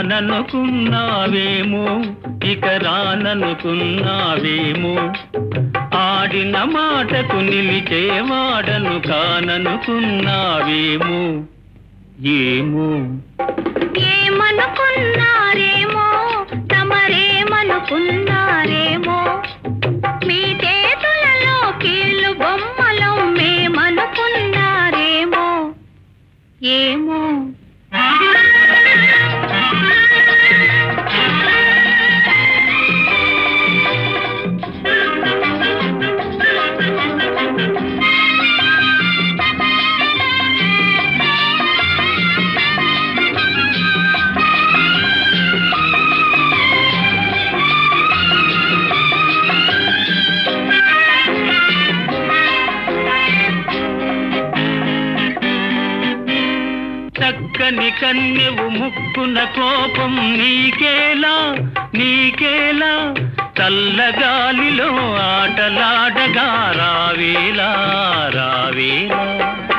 రాననుకున్నావేమో ఇక రాననుకున్నావేమో? ఆడిన మాటకు నిలిచేవాడను కాననుకున్నావేమో? ఏమో? ఏమనుకున్నారేమో? తమరేమనుకున్నారేమో? మీ చేతులలో కీళ్ళు బొమ్మలం మేమనుకున్నారేమో? ఏమో? చక్కని కన్నెవు ముక్కున కోపం నీకేలా? నీకేలా? చల్లగాలిలో ఆటలాడగా రావేలా? రావేలా?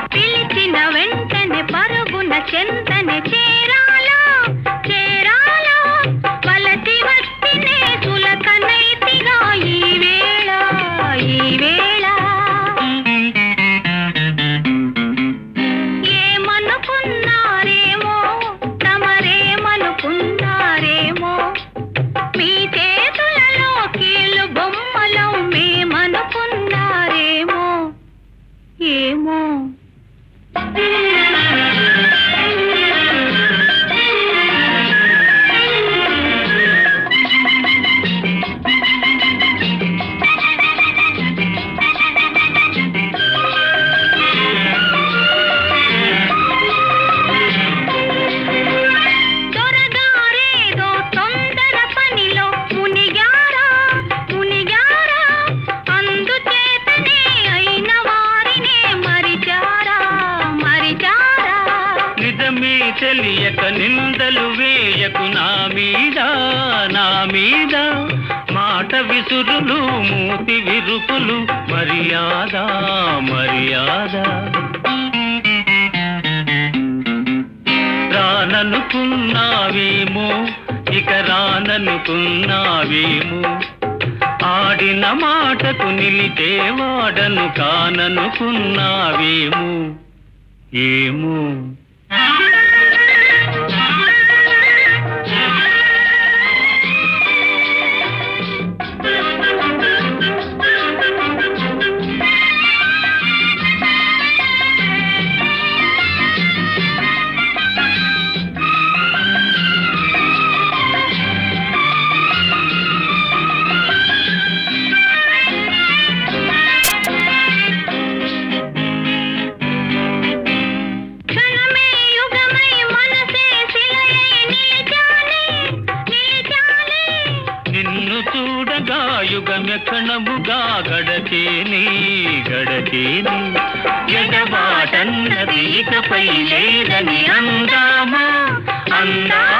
నిజమే తెలియక నిందలు వేయకు నా మీద నా మీద. మాట విసురులు మూతి విరుపులు మర్యాద మర్యాద. రాననుకున్నావేమో ఇక రాననుకున్నావేమో. ఆడిన మాటకు నిలిచేవాడను కాననుకున్నావేమో. ఏమో? చూడగా యుగమెక్కడముగా గడచేని గడచేని ఎడబాటన్నది ఇకపై లేదని అందామా? అందా